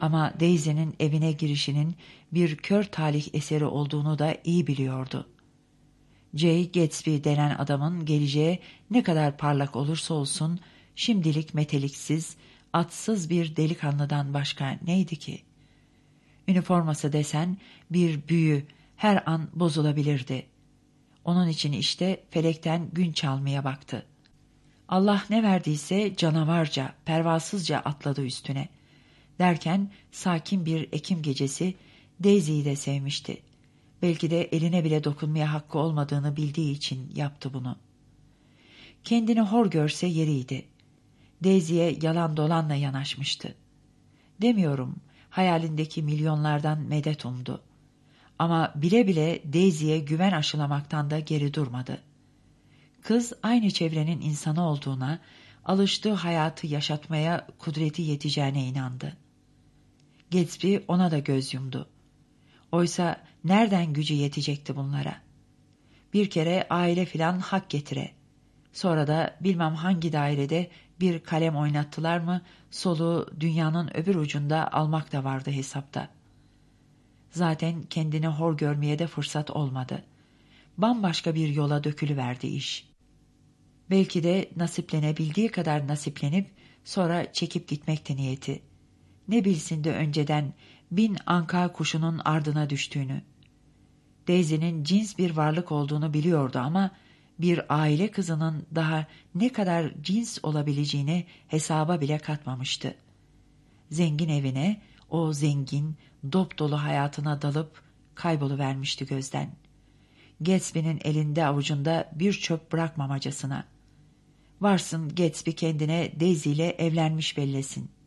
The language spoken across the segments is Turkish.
Ama Daisy'nin evine girişinin bir kör talih eseri olduğunu da iyi biliyordu. Jay Gatsby denen adamın geleceği ne kadar parlak olursa olsun şimdilik meteliksiz, atsız bir delikanlıdan başka neydi ki? Üniforması desen bir büyü her an bozulabilirdi. Onun için işte felekten gün çalmaya baktı. Allah ne verdiyse canavarca, pervasızca atladı üstüne. Derken sakin bir Ekim gecesi Daisy'yi de sevmişti. Belki de eline bile dokunmaya hakkı olmadığını bildiği için yaptı bunu. Kendini hor görse yeriydi. Daisy'ye yalan dolanla yanaşmıştı. Demiyorum, hayalindeki milyonlardan medet umdu. Ama bile bile Daisy'ye güven aşılamaktan da geri durmadı. Kız aynı çevrenin insanı olduğuna, alıştığı hayatı yaşatmaya kudreti yeteceğine inandı. Gatsby ona da göz yumdu. Oysa nereden gücü yetecekti bunlara? Bir kere aile filan hak getire. Sonra da bilmem hangi dairede bir kalem oynattılar mı soluğu dünyanın öbür ucunda almak da vardı hesapta. Zaten kendini hor görmeye de fırsat olmadı. Bambaşka bir yola dökülüverdi iş. Belki de nasiplenebildiği kadar nasiplenip sonra çekip gitmekti niyeti. Ne bilsin de önceden bin anka kuşunun ardına düştüğünü. Daisy'nin cins bir varlık olduğunu biliyordu ama bir aile kızının daha ne kadar cins olabileceğini hesaba bile katmamıştı. Zengin evine, o zengin, dop dolu hayatına dalıp kayboluvermişti gözden. Gatsby'nin elinde avucunda bir çöp bırakmamacasına. Varsın Gatsby kendine Daisy ile evlenmiş bellesin.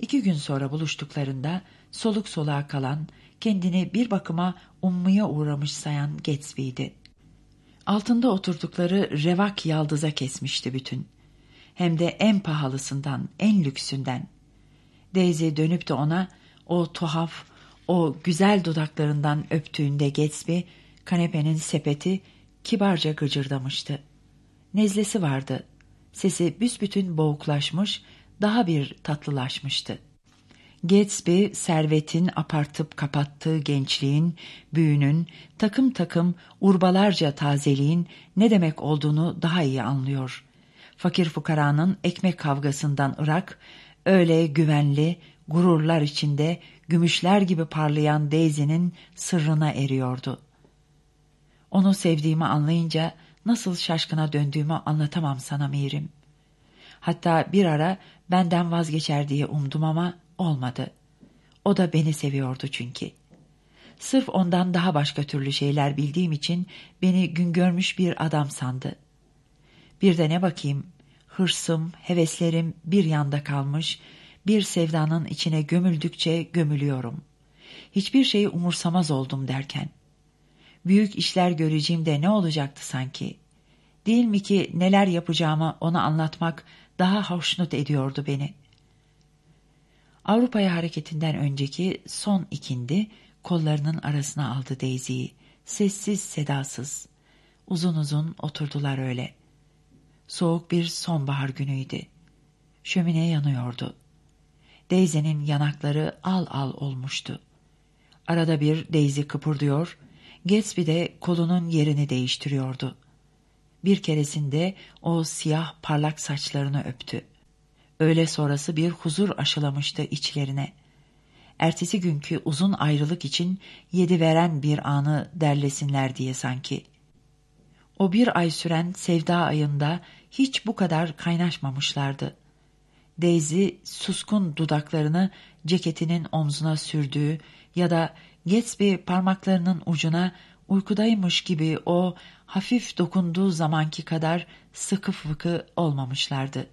İki gün sonra buluştuklarında soluk soluğa kalan, kendini bir bakıma ummuya uğramış sayan Gatsby'ydi. Altında oturdukları revak yaldıza kesmişti bütün. Hem de en pahalısından, en lüksünden. Daisy dönüp de ona o tuhaf, o güzel dudaklarından öptüğünde Gatsby, kanepenin sepeti kibarca gıcırdamıştı. Nezlesi vardı. Sesi büsbütün boğuklaşmış, daha bir tatlılaşmıştı. Gatsby, servetin apartıp kapattığı gençliğin, büyünün, takım takım urbalarca tazeliğin ne demek olduğunu daha iyi anlıyor. Fakir fukaranın ekmek kavgasından ırak, öyle güvenli, gururlar içinde gümüşler gibi parlayan Daisy'nin sırrına eriyordu. Onu sevdiğimi anlayınca nasıl şaşkına döndüğümü anlatamam sana Mirim. Hatta bir ara benden vazgeçer diye umdum ama olmadı. O da beni seviyordu çünkü. Sırf ondan daha başka türlü şeyler bildiğim için beni gün görmüş bir adam sandı. Bir de ne bakayım, hırsım, heveslerim bir yanda kalmış, bir sevdanın içine gömüldükçe gömülüyorum. Hiçbir şeyi umursamaz oldum derken. Büyük işler göreceğim de ne olacaktı sanki? Değil mi ki neler yapacağımı ona anlatmak daha hoşnut ediyordu beni. Avrupa'ya hareketinden önceki son ikindi kollarının arasına aldı Daisy'yi. Sessiz sedasız. Uzun uzun oturdular öyle. Soğuk bir sonbahar günüydü. Şömine yanıyordu. Daisy'nin yanakları al al olmuştu. Arada bir Daisy kıpırdıyor, Gatsby de kolunun yerini değiştiriyordu. Bir keresinde o siyah parlak saçlarını öptü. Öğle sonrası bir huzur aşılamıştı içlerine. Ertesi günkü uzun ayrılık için yedi veren bir anı derlesinler diye sanki. O bir ay süren sevda ayında hiç bu kadar kaynaşmamışlardı. Daisy suskun dudaklarını ceketinin omzuna sürdüğü ya da Gatsby parmaklarının ucuna uykudaymış gibi o hafif dokunduğu zamanki kadar sıkı fıkı olmamışlardı.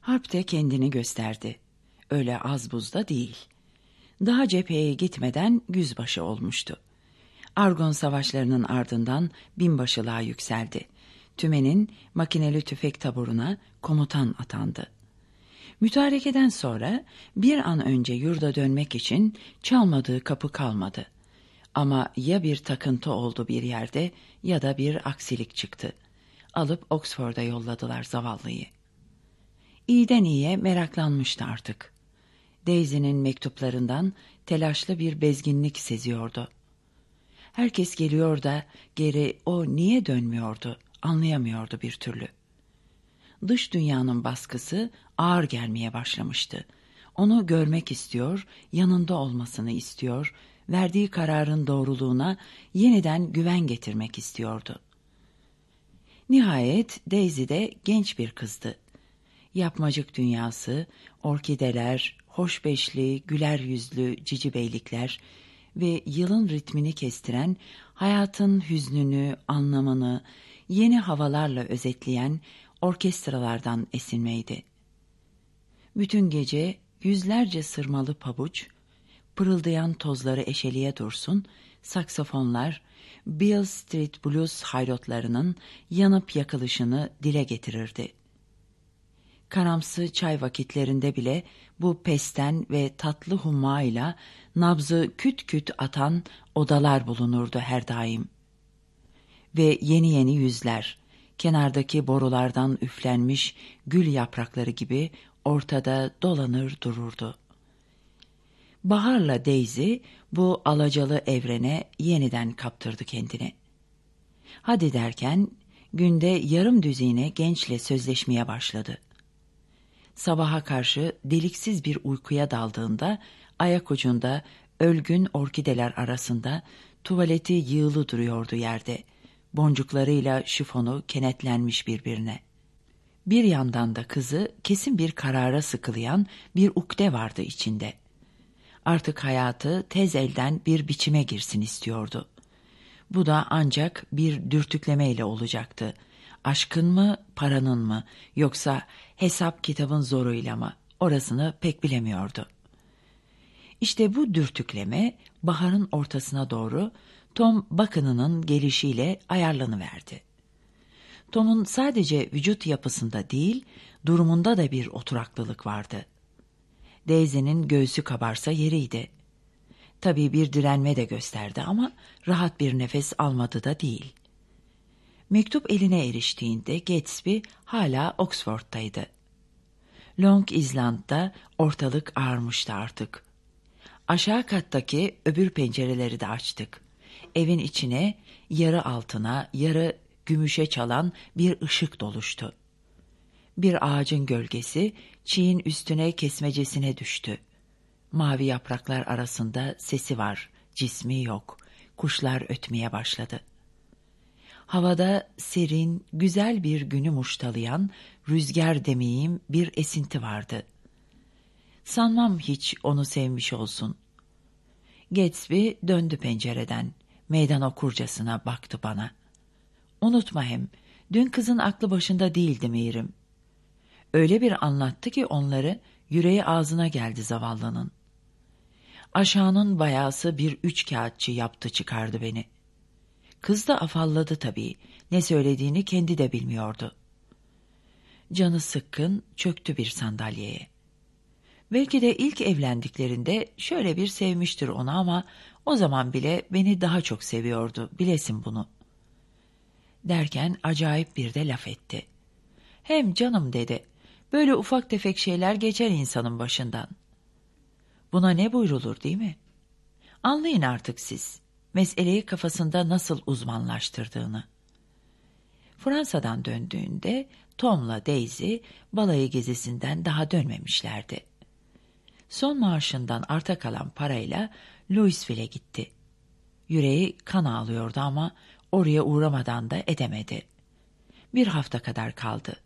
Harp de kendini gösterdi. Öyle az buzda değil. Daha cepheye gitmeden yüzbaşı olmuştu. Argon savaşlarının ardından binbaşılığa yükseldi. Tümen'in makineli tüfek taburuna komutan atandı. Mütarekeden sonra bir an önce yurda dönmek için çalmadığı kapı kalmadı. Ama ya bir takıntı oldu bir yerde ya da bir aksilik çıktı. Alıp Oxford'a yolladılar zavallıyı. İyiden iyiye meraklanmıştı artık. Daisy'nin mektuplarından telaşlı bir bezginlik seziyordu. Herkes geliyor da geri o niye dönmüyordu anlayamıyordu bir türlü. Dış dünyanın baskısı ağır gelmeye başlamıştı. Onu görmek istiyor, yanında olmasını istiyor, verdiği kararın doğruluğuna yeniden güven getirmek istiyordu. Nihayet Daisy de genç bir kızdı. Yapmacık dünyası, orkideler, hoşbeşli, güler yüzlü cici beylikler ve yılın ritmini kestiren, hayatın hüznünü, anlamını yeni havalarla özetleyen orkestralardan esinmeydi. Bütün gece yüzlerce sırmalı pabuç, pırıldayan tozları eşeliğe dursun, saksafonlar, Bill Street Blues hayrotlarının yanıp yakılışını dile getirirdi. Karamsı çay vakitlerinde bile bu pesten ve tatlı hummayla nabzı küt küt atan odalar bulunurdu her daim. Ve yeni yeni yüzler, kenardaki borulardan üflenmiş gül yaprakları gibi ortada dolanır dururdu. Baharla Daisy bu alacalı evrene yeniden kaptırdı kendini. Hadi derken günde yarım düzine gençle sözleşmeye başladı. Sabaha karşı deliksiz bir uykuya daldığında ayak ucunda ölgün orkideler arasında tuvaleti yığılı duruyordu yerde. Boncuklarıyla şifonu kenetlenmiş birbirine. Bir yandan da kızı kesin bir karara sıkılayan bir ukde vardı içinde. Artık hayatı tez elden bir biçime girsin istiyordu. Bu da ancak bir dürtüklemeyle olacaktı. Aşkın mı, paranın mı, yoksa hesap kitabın zoruyla mı? Orasını pek bilemiyordu. İşte bu dürtükleme baharın ortasına doğru Tom Bakını'nın gelişiyle ayarlanıverdi. Tom'un sadece vücut yapısında değil, durumunda da bir oturaklılık vardı. Daisy'nin göğsü kabarsa yeriydi. Tabii bir direnme de gösterdi ama rahat bir nefes almadı da değil. Mektup eline eriştiğinde Gatsby hala Oxford'taydı. Long Island'da ortalık ağarmıştı artık. Aşağı kattaki öbür pencereleri de açtık. Evin içine yarı altına, yarı gümüşe çalan bir ışık doluştu. Bir ağacın gölgesi çiğin üstüne kesmecesine düştü. Mavi yapraklar arasında sesi var, cismi yok. Kuşlar ötmeye başladı. Havada serin, güzel bir günü muştalayan, rüzgar demeyeyim bir esinti vardı. Sanmam hiç onu sevmiş olsun. Gatsby döndü pencereden. Meydan okurcasına baktı bana. Unutma hem, dün kızın aklı başında değildi Mihrim. Öyle bir anlattı ki onları, yüreği ağzına geldi zavallının. Aşağının bayası bir üç kağıtçı yaptı çıkardı beni. Kız da afalladı tabii, ne söylediğini kendi de bilmiyordu. Canı sıkkın çöktü bir sandalyeye. Belki de ilk evlendiklerinde şöyle bir sevmiştir onu ama o zaman bile beni daha çok seviyordu, bilesin bunu. Derken acayip bir de laf etti. Hem canım dedi, böyle ufak tefek şeyler geçer insanın başından. Buna ne buyrulur değil mi? Anlayın artık siz, meseleyi kafasında nasıl uzmanlaştırdığını. Fransa'dan döndüğünde Tom'la Daisy balayı gezisinden daha dönmemişlerdi. Son maaşından arta kalan parayla Louisville'e gitti. Yüreği kan ağlıyordu ama oraya uğramadan da edemedi. Bir hafta kadar kaldı.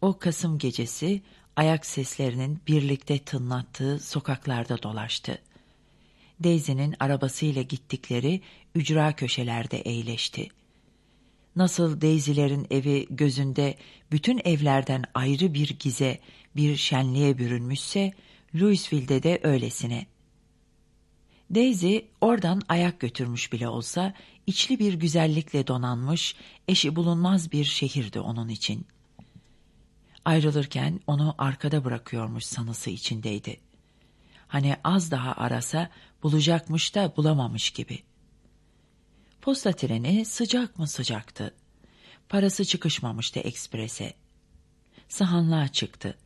O Kasım gecesi ayak seslerinin birlikte tınlattığı sokaklarda dolaştı. Daisy'nin arabasıyla gittikleri ücra köşelerde eğleşti. Nasıl Daisy'lerin evi gözünde bütün evlerden ayrı bir gize, bir şenliğe bürünmüşse, Louisville'de de öylesine. Daisy oradan ayak götürmüş bile olsa içli bir güzellikle donanmış, eşi bulunmaz bir şehirdi onun için. Ayrılırken onu arkada bırakıyormuş sanısı içindeydi. Hani az daha arasa bulacakmış da bulamamış gibi. Posta treni sıcak mı sıcaktı. Parası çıkışmamıştı eksprese. Sahanlığa çıktı.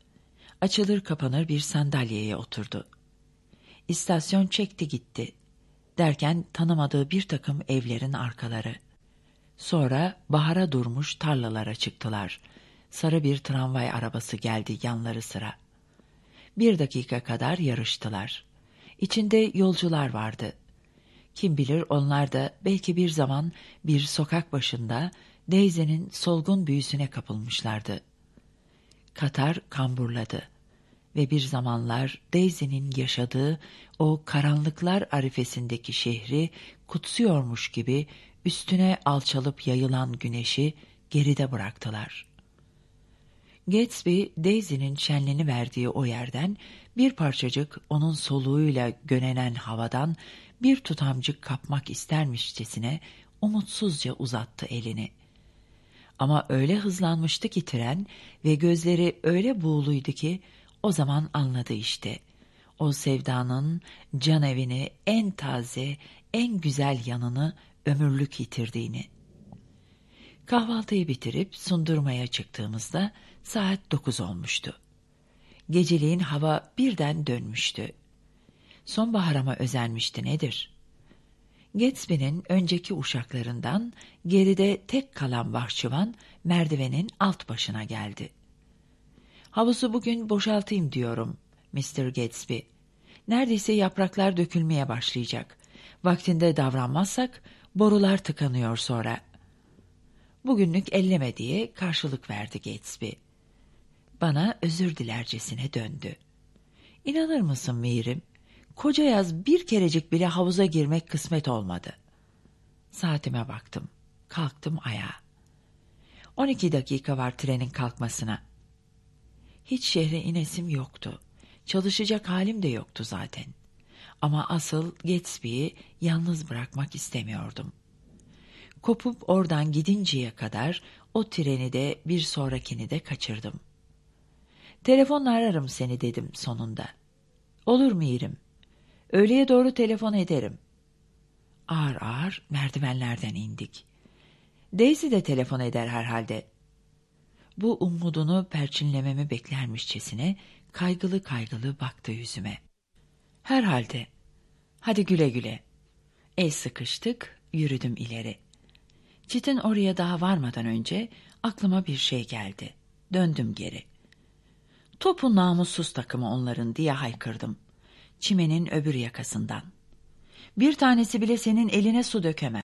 Açılır kapanır bir sandalyeye oturdu. İstasyon çekti gitti. Derken tanımadığı bir takım evlerin arkaları. Sonra bahara durmuş tarlalara çıktılar. Sarı bir tramvay arabası geldi yanları sıra. Bir dakika kadar yarıştılar. İçinde yolcular vardı. Kim bilir onlar da belki bir zaman bir sokak başında Daisy'nin solgun büyüsüne kapılmışlardı. Katar kamburladı ve bir zamanlar Daisy'nin yaşadığı o karanlıklar arifesindeki şehri kutsuyormuş gibi üstüne alçalıp yayılan güneşi geride bıraktılar. Gatsby, Daisy'nin şenliğini verdiği o yerden bir parçacık onun soluğuyla gönenen havadan bir tutamcık kapmak istermişçesine umutsuzca uzattı elini. Ama öyle hızlanmıştı ki tren ve gözleri öyle buğuluydu ki o zaman anladı işte. O sevdanın can evini en taze, en güzel yanını ömürlük yitirdiğini. Kahvaltıyı bitirip sundurmaya çıktığımızda saat dokuz olmuştu. Geceliğin hava birden dönmüştü. Sonbaharama özenmişti nedir? Gatsby'nin önceki uşaklarından geride tek kalan bahçıvan merdivenin alt başına geldi. Havuzu bugün boşaltayım diyorum Mr. Gatsby. Neredeyse yapraklar dökülmeye başlayacak. Vaktinde davranmazsak borular tıkanıyor sonra. Bugünlük elleme diye karşılık verdi Gatsby. Bana özür dilercesine döndü. İnanır mısın Mirim? Koca yaz bir kerecik bile havuza girmek kısmet olmadı. Saatime baktım. Kalktım ayağa. On iki dakika var trenin kalkmasına. Hiç şehre inesim yoktu. Çalışacak halim de yoktu zaten. Ama asıl Gatsby'yi yalnız bırakmak istemiyordum. Kopup oradan gidinceye kadar o treni de bir sonrakini de kaçırdım. Telefonla ararım seni dedim sonunda. Olur mu İrim? Öğleye doğru telefon ederim. Ağır ağır merdivenlerden indik. Daisy de telefon eder herhalde. Bu umudunu perçinlememi beklermişçesine kaygılı kaygılı baktı yüzüme. Herhalde. Hadi güle güle. El sıkıştık, yürüdüm ileri. Çitin oraya daha varmadan önce aklıma bir şey geldi. Döndüm geri. Topu namussuz takımı onların diye haykırdım. Çimenin öbür yakasından. Bir tanesi bile senin eline su dökemez.